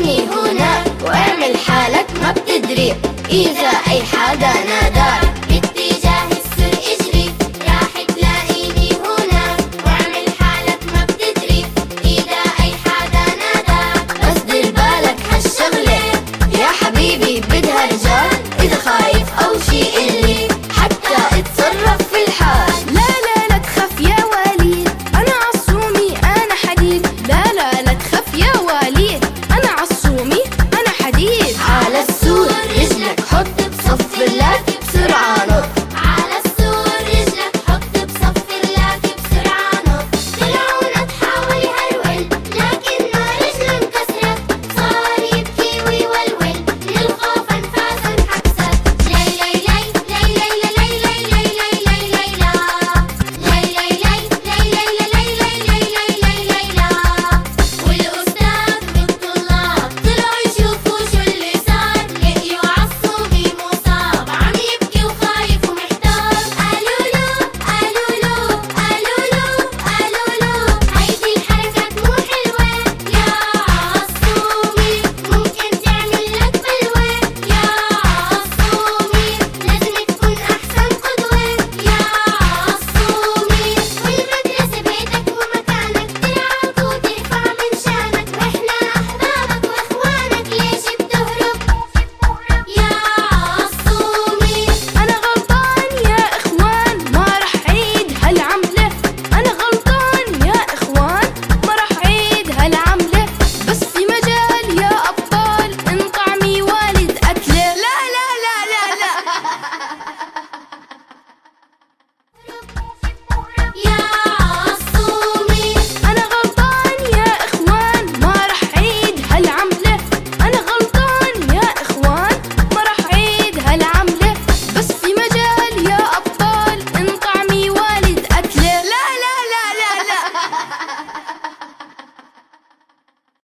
خليني هنا واعمل حالك ما بتدري. إذا أي حدا نادى